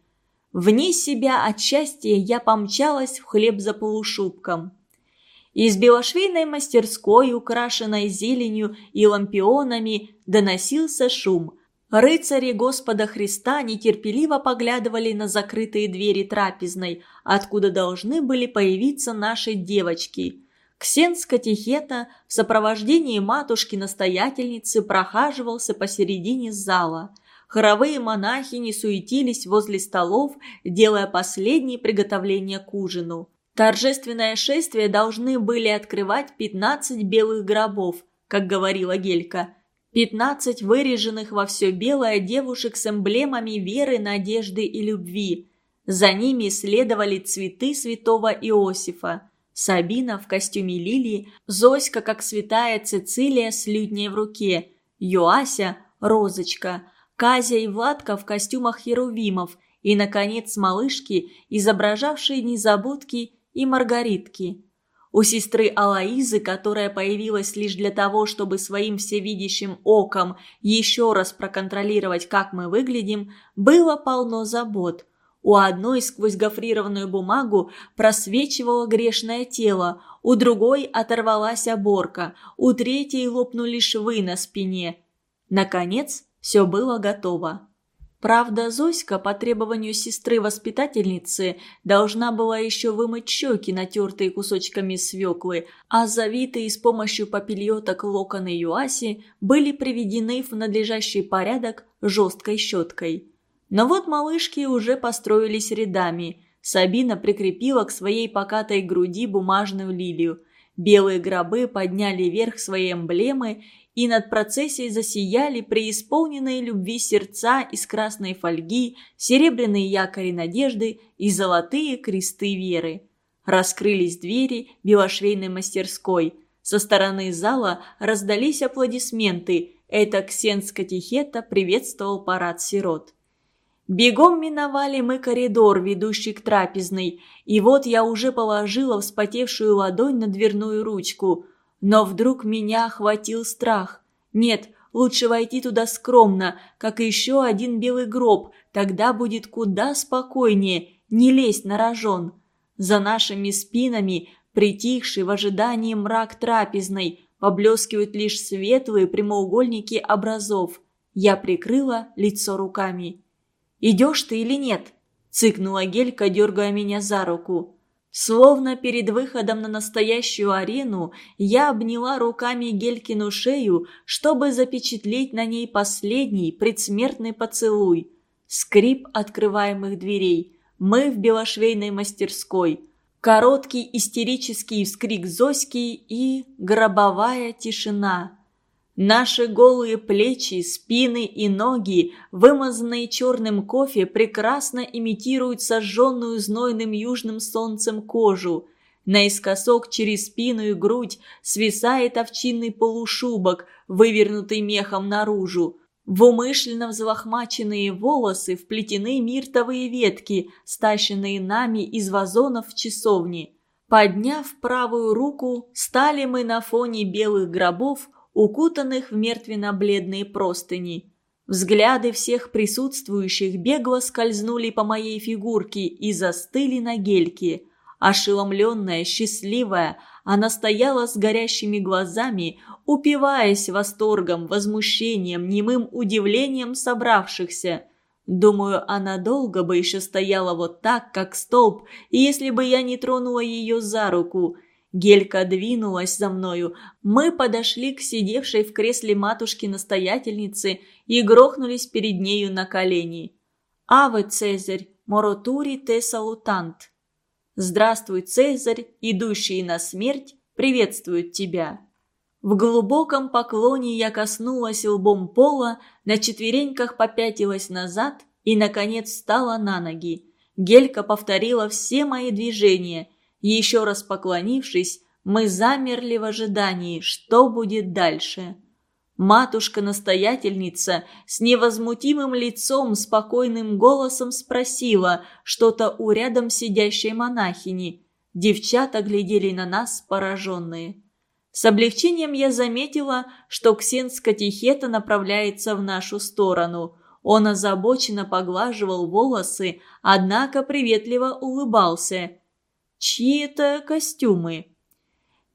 Вне себя от счастья я помчалась в хлеб за полушубком. Из белошвейной мастерской, украшенной зеленью и лампионами, доносился шум. Рыцари Господа Христа нетерпеливо поглядывали на закрытые двери трапезной, откуда должны были появиться наши девочки. Ксенс Катехета в сопровождении матушки-настоятельницы прохаживался посередине зала. Хоровые монахини суетились возле столов, делая последние приготовления к ужину. Торжественное шествие должны были открывать 15 белых гробов, как говорила Гелька. 15 выреженных во все белое девушек с эмблемами веры, надежды и любви. За ними следовали цветы святого Иосифа. Сабина в костюме лилии, Зоська, как святая Цицилия с лютней в руке, Юася – розочка, Казя и Владка в костюмах херувимов и, наконец, малышки, изображавшие незабудки и Маргаритки. У сестры Алаизы, которая появилась лишь для того, чтобы своим всевидящим оком еще раз проконтролировать, как мы выглядим, было полно забот. У одной сквозь гофрированную бумагу просвечивало грешное тело, у другой оторвалась оборка, у третьей лопнули швы на спине. Наконец, все было готово. Правда, Зоська по требованию сестры-воспитательницы должна была еще вымыть щеки, натертые кусочками свеклы, а завитые с помощью попельоток локоны Юаси были приведены в надлежащий порядок жесткой щеткой. Но вот малышки уже построились рядами. Сабина прикрепила к своей покатой груди бумажную лилию. Белые гробы подняли вверх свои эмблемы и над процессией засияли преисполненные любви сердца из красной фольги, серебряные якори надежды и золотые кресты веры. Раскрылись двери белошвейной мастерской. Со стороны зала раздались аплодисменты. Это Ксен Скатихета приветствовал парад сирот. Бегом миновали мы коридор, ведущий к трапезной, и вот я уже положила вспотевшую ладонь на дверную ручку. Но вдруг меня охватил страх. Нет, лучше войти туда скромно, как еще один белый гроб, тогда будет куда спокойнее, не лезть на рожон. За нашими спинами, притихший в ожидании мрак трапезной, поблескивают лишь светлые прямоугольники образов. Я прикрыла лицо руками. «Идешь ты или нет?» – цыкнула Гелька, дергая меня за руку. Словно перед выходом на настоящую арену, я обняла руками Гелькину шею, чтобы запечатлеть на ней последний предсмертный поцелуй. Скрип открываемых дверей. Мы в белошвейной мастерской. Короткий истерический вскрик Зоськи и гробовая тишина. Наши голые плечи, спины и ноги, вымазанные черным кофе, прекрасно имитируют сожженную знойным южным солнцем кожу. Наискосок через спину и грудь свисает овчинный полушубок, вывернутый мехом наружу. В умышленно взлохмаченные волосы вплетены миртовые ветки, стащенные нами из вазонов в часовне. Подняв правую руку, стали мы на фоне белых гробов – укутанных в мертвенно-бледные простыни. Взгляды всех присутствующих бегло скользнули по моей фигурке и застыли на гельке. Ошеломленная, счастливая, она стояла с горящими глазами, упиваясь восторгом, возмущением, немым удивлением собравшихся. Думаю, она долго бы еще стояла вот так, как столб, если бы я не тронула ее за руку – Гелька двинулась за мною. Мы подошли к сидевшей в кресле матушки-настоятельницы и грохнулись перед нею на колени. «Аве, Цезарь, моротури те салутант!» «Здравствуй, Цезарь, идущий на смерть, приветствует тебя!» В глубоком поклоне я коснулась лбом пола, на четвереньках попятилась назад и, наконец, встала на ноги. Гелька повторила все мои движения – еще раз поклонившись, мы замерли в ожидании, что будет дальше. Матушка-настоятельница с невозмутимым лицом, спокойным голосом спросила что-то у рядом сидящей монахини. Девчата глядели на нас, пораженные. С облегчением я заметила, что ксенс катехета направляется в нашу сторону. Он озабоченно поглаживал волосы, однако приветливо улыбался – чьи это костюмы.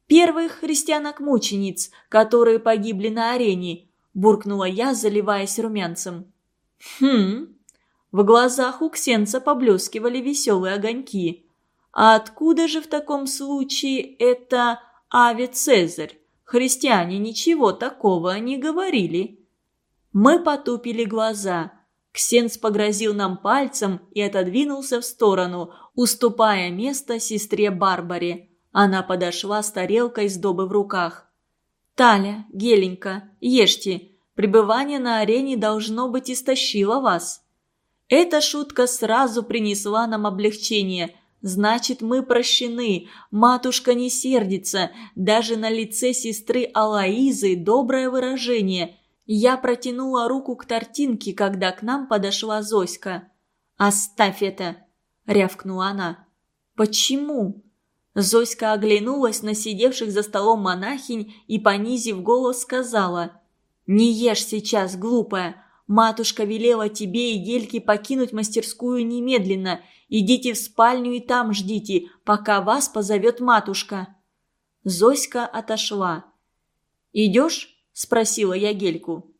«Первых христианок-мучениц, которые погибли на арене», – буркнула я, заливаясь румянцем. «Хм...» В глазах у Ксенца поблескивали веселые огоньки. «А откуда же в таком случае это Ави Цезарь? Христиане ничего такого не говорили». Мы потупили глаза. Ксенц погрозил нам пальцем и отодвинулся в сторону, уступая место сестре Барбаре. Она подошла с тарелкой с добы в руках. «Таля, Геленька, ешьте. Пребывание на арене должно быть истощило вас». Эта шутка сразу принесла нам облегчение. Значит, мы прощены. Матушка не сердится. Даже на лице сестры Алаизы доброе выражение – я протянула руку к тортинке, когда к нам подошла Зоська. «Оставь это!» – рявкнула она. «Почему?» Зоська оглянулась на сидевших за столом монахинь и, понизив голос, сказала. «Не ешь сейчас, глупая. Матушка велела тебе и Гельке покинуть мастерскую немедленно. Идите в спальню и там ждите, пока вас позовет матушка». Зоська отошла. «Идешь?» – спросила я Гельку.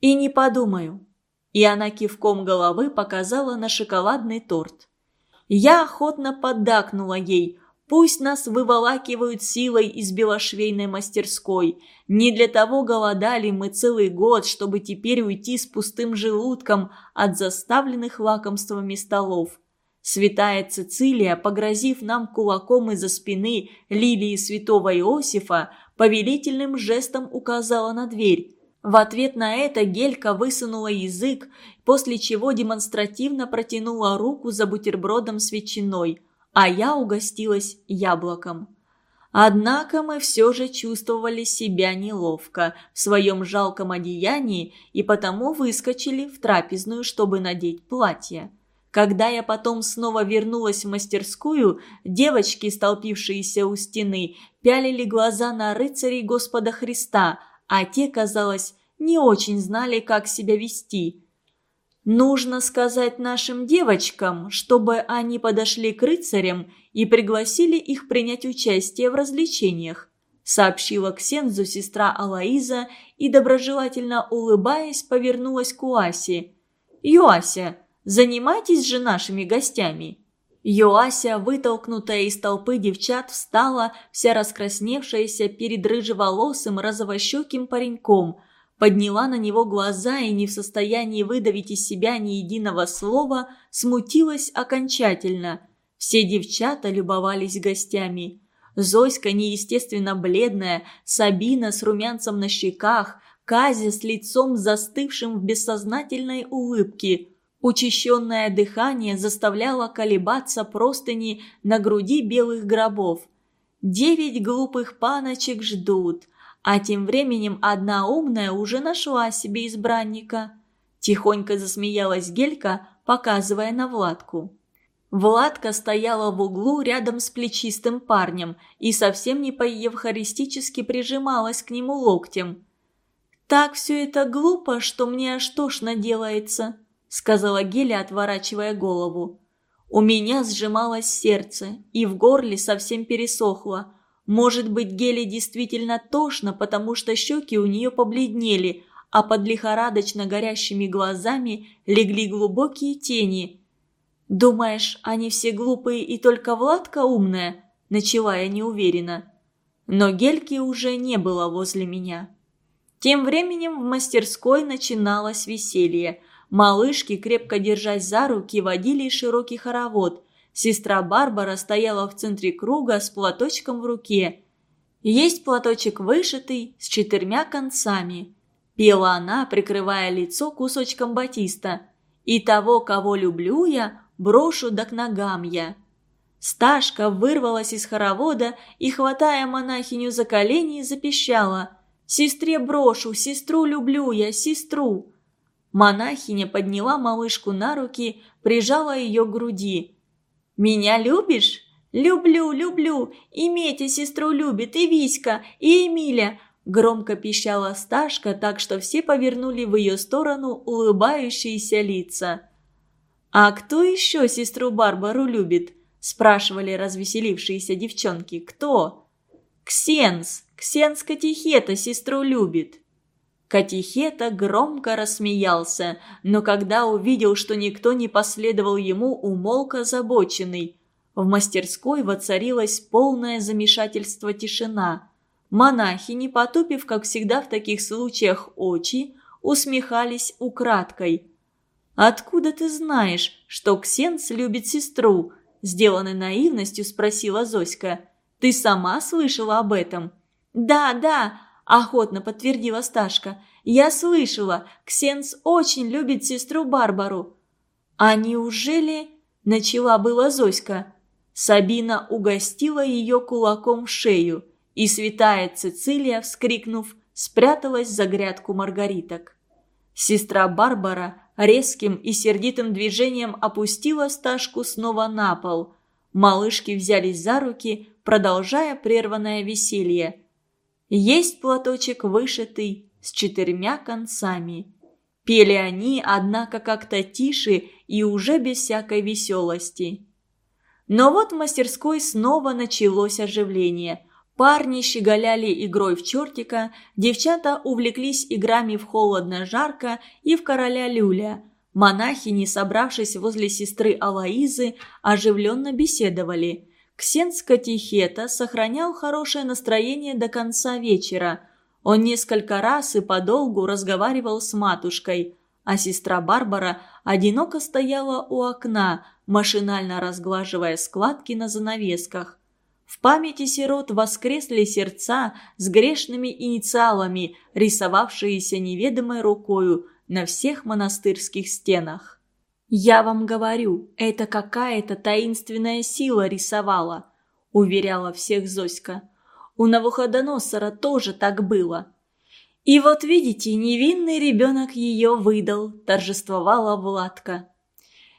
«И не подумаю». И она кивком головы показала на шоколадный торт. Я охотно поддакнула ей. Пусть нас выволакивают силой из белошвейной мастерской. Не для того голодали мы целый год, чтобы теперь уйти с пустым желудком от заставленных лакомствами столов. Святая Цицилия, погрозив нам кулаком из-за спины лилии святого Иосифа, повелительным жестом указала на дверь. В ответ на это Гелька высунула язык, после чего демонстративно протянула руку за бутербродом с ветчиной, а я угостилась яблоком. Однако мы все же чувствовали себя неловко в своем жалком одеянии и потому выскочили в трапезную, чтобы надеть платье. Когда я потом снова вернулась в мастерскую, девочки, столпившиеся у стены, пялили глаза на рыцарей Господа Христа, а те, казалось, не очень знали, как себя вести. Нужно сказать нашим девочкам, чтобы они подошли к рыцарям и пригласили их принять участие в развлечениях, сообщила Ксензу сестра Алаиза и, доброжелательно улыбаясь, повернулась к Уасе. «Юася, Занимайтесь же нашими гостями». Йоася, вытолкнутая из толпы девчат, встала, вся раскрасневшаяся перед рыжеволосым розовощеким пареньком, подняла на него глаза и, не в состоянии выдавить из себя ни единого слова, смутилась окончательно. Все девчата любовались гостями. Зоська неестественно бледная, Сабина с румянцем на щеках, Казя с лицом застывшим в бессознательной улыбке – Учащенное дыхание заставляло колебаться простыни на груди белых гробов. Девять глупых паночек ждут, а тем временем одна умная уже нашла себе избранника. Тихонько засмеялась Гелька, показывая на Владку. Владка стояла в углу рядом с плечистым парнем и совсем не по-евхаристически прижималась к нему локтем. «Так все это глупо, что мне аж тошно делается», сказала Геля, отворачивая голову. У меня сжималось сердце, и в горле совсем пересохло. Может быть, Геле действительно тошно, потому что щеки у нее побледнели, а под лихорадочно горящими глазами легли глубокие тени. «Думаешь, они все глупые и только Владка умная?» – начала я неуверенно. Но Гельки уже не было возле меня. Тем временем в мастерской начиналось веселье. Малышки, крепко держась за руки, водили широкий хоровод. Сестра Барбара стояла в центре круга с платочком в руке. Есть платочек вышитый, с четырьмя концами. Пела она, прикрывая лицо кусочком батиста. «И того, кого люблю я, брошу да к ногам я». Сташка вырвалась из хоровода и, хватая монахиню за колени, запищала «Сестре брошу, сестру люблю я, сестру!» Монахиня подняла малышку на руки, прижала ее к груди. «Меня любишь?» «Люблю, люблю! И Метя сестру любит, и Виська, и Эмиля!» Громко пищала Сташка, так что все повернули в ее сторону улыбающиеся лица. «А кто еще сестру Барбару любит?» – спрашивали развеселившиеся девчонки. «Кто?» «Ксенс! Ксенс Катихета сестру любит!» Катихета громко рассмеялся, но когда увидел, что никто не последовал ему, умолк озабоченный. В мастерской воцарилось полное замешательство тишина. Монахи, не потупив, как всегда в таких случаях, очи, усмехались украдкой. «Откуда ты знаешь, что Ксенс любит сестру?» Сделанной наивностью спросила Зоська. «Ты сама слышала об этом?» «Да, да», – охотно подтвердила Сташка. «Я слышала, Ксенс очень любит сестру Барбару». «А неужели...» – начала была Зоська. Сабина угостила ее кулаком в шею, и святая Цицилия, вскрикнув, спряталась за грядку маргариток. Сестра Барбара резким и сердитым движением опустила Сташку снова на пол. Малышки взялись за руки, продолжая прерванное веселье. Есть платочек вышитый с четырьмя концами. Пели они, однако, как-то тише и уже без всякой веселости. Но вот в мастерской снова началось оживление. Парни щеголяли игрой в чертика, девчата увлеклись играми в холодно-жарко и в короля люля. Монахини, собравшись возле сестры Алаизы, оживленно беседовали. Ксенс Катихета сохранял хорошее настроение до конца вечера. Он несколько раз и подолгу разговаривал с матушкой, а сестра Барбара одиноко стояла у окна, машинально разглаживая складки на занавесках. В памяти сирот воскресли сердца с грешными инициалами, рисовавшиеся неведомой рукою на всех монастырских стенах. «Я вам говорю, это какая-то таинственная сила рисовала», – уверяла всех Зоська. «У Навуходоносора тоже так было». «И вот видите, невинный ребенок ее выдал», – торжествовала Владка.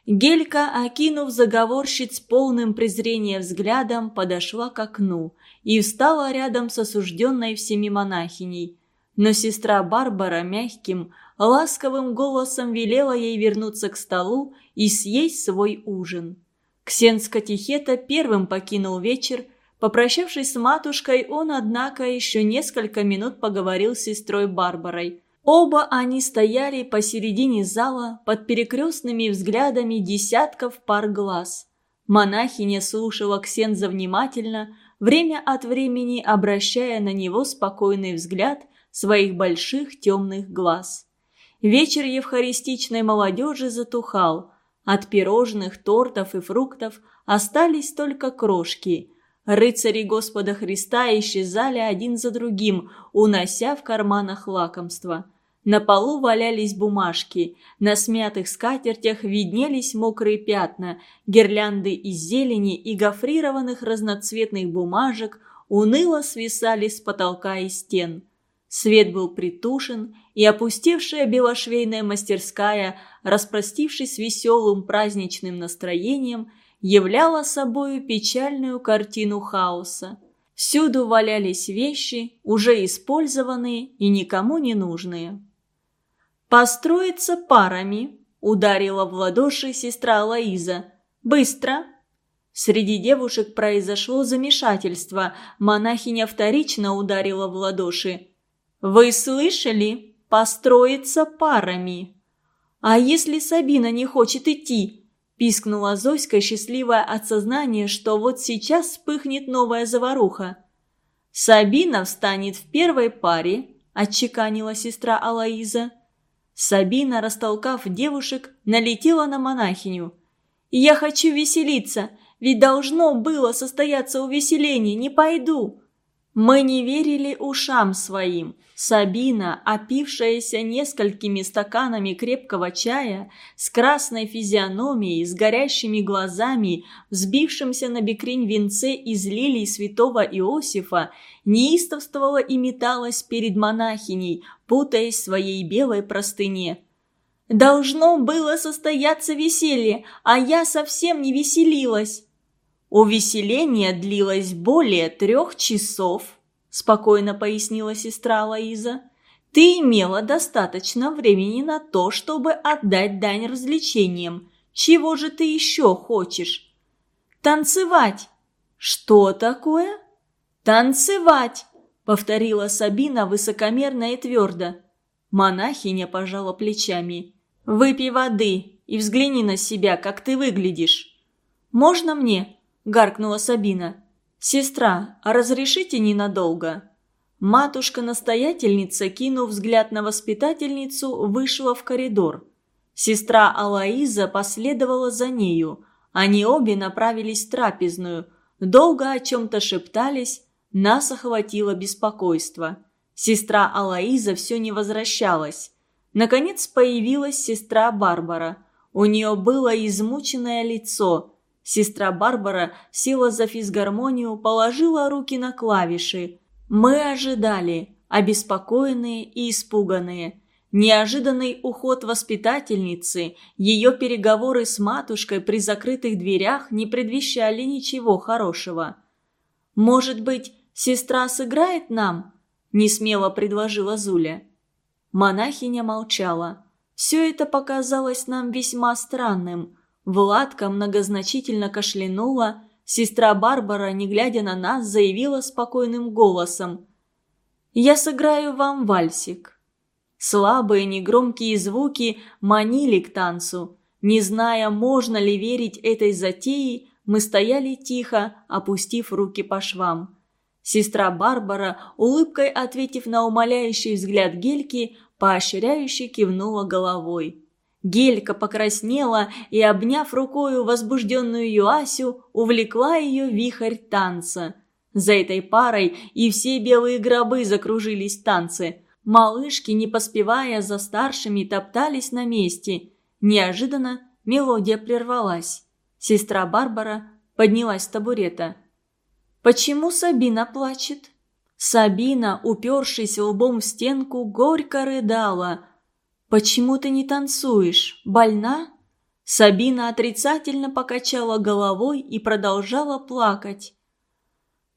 Гелька, окинув заговорщиц полным презрения взглядом, подошла к окну и встала рядом с осужденной всеми монахиней. Но сестра Барбара мягким, ласковым голосом велела ей вернуться к столу и съесть свой ужин. Ксенс Катихета первым покинул вечер. Попрощавшись с матушкой, он, однако, еще несколько минут поговорил с сестрой Барбарой – Оба они стояли посередине зала под перекрестными взглядами десятков пар глаз. Монахиня слушала Ксенза внимательно, время от времени обращая на него спокойный взгляд своих больших темных глаз. Вечер евхаристичной молодежи затухал. От пирожных, тортов и фруктов остались только крошки. Рыцари Господа Христа исчезали один за другим, унося в карманах лакомства. На полу валялись бумажки, на смятых скатертях виднелись мокрые пятна, гирлянды из зелени и гофрированных разноцветных бумажек уныло свисали с потолка и стен. Свет был притушен, и опустевшая белошвейная мастерская, распростившись веселым праздничным настроением, являла собою печальную картину хаоса. Всюду валялись вещи, уже использованные и никому не нужные. «Построиться парами», – ударила в ладоши сестра Лоиза. «Быстро!» Среди девушек произошло замешательство. Монахиня вторично ударила в ладоши. «Вы слышали? Построиться парами!» «А если Сабина не хочет идти?» пискнула Зоська, счастливая от сознания, что вот сейчас вспыхнет новая заваруха. «Сабина встанет в первой паре», – отчеканила сестра Алаиза. Сабина, растолкав девушек, налетела на монахиню. «Я хочу веселиться, ведь должно было состояться увеселение, не пойду!» Мы не верили ушам своим. Сабина, опившаяся несколькими стаканами крепкого чая, с красной физиономией, с горящими глазами, взбившимся на бекрень венце из лилий святого Иосифа, неистовствовала и металась перед монахиней, путаясь в своей белой простыне. «Должно было состояться веселье, а я совсем не веселилась!» «Увеселение длилось более трех часов», – спокойно пояснила сестра Лоиза. «Ты имела достаточно времени на то, чтобы отдать дань развлечениям. Чего же ты еще хочешь?» «Танцевать!» «Что такое?» «Танцевать!» – повторила Сабина высокомерно и твердо. Монахиня пожала плечами. «Выпей воды и взгляни на себя, как ты выглядишь». «Можно мне?» – гаркнула Сабина. «Сестра, а разрешите ненадолго?» Матушка-настоятельница, кинув взгляд на воспитательницу, вышла в коридор. Сестра Алаиза последовала за нею. Они обе направились в трапезную. Долго о чем-то шептались, нас охватило беспокойство. Сестра Алаиза все не возвращалась. Наконец появилась сестра Барбара. У нее было измученное лицо – Сестра Барбара села за физгармонию, положила руки на клавиши. Мы ожидали, обеспокоенные и испуганные. Неожиданный уход воспитательницы, ее переговоры с матушкой при закрытых дверях не предвещали ничего хорошего. «Может быть, сестра сыграет нам?» – несмело предложила Зуля. Монахиня молчала. Все это показалось нам весьма странным – Владка многозначительно кашлянула. Сестра Барбара, не глядя на нас, заявила спокойным голосом. «Я сыграю вам вальсик». Слабые негромкие звуки манили к танцу. Не зная, можно ли верить этой затее, мы стояли тихо, опустив руки по швам. Сестра Барбара, улыбкой ответив на умоляющий взгляд Гельки, поощряюще кивнула головой. Гелька покраснела и, обняв рукою возбужденную Юасю, увлекла ее вихрь танца. За этой парой и все белые гробы закружились в танце. Малышки, не поспевая за старшими, топтались на месте. Неожиданно мелодия прервалась. Сестра Барбара поднялась с табурета. «Почему Сабина плачет?» Сабина, упершись лбом в стенку, горько рыдала – «Почему ты не танцуешь? Больна?» Сабина отрицательно покачала головой и продолжала плакать.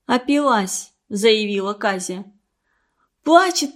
«Опилась», — заявила Казя. «Плачет,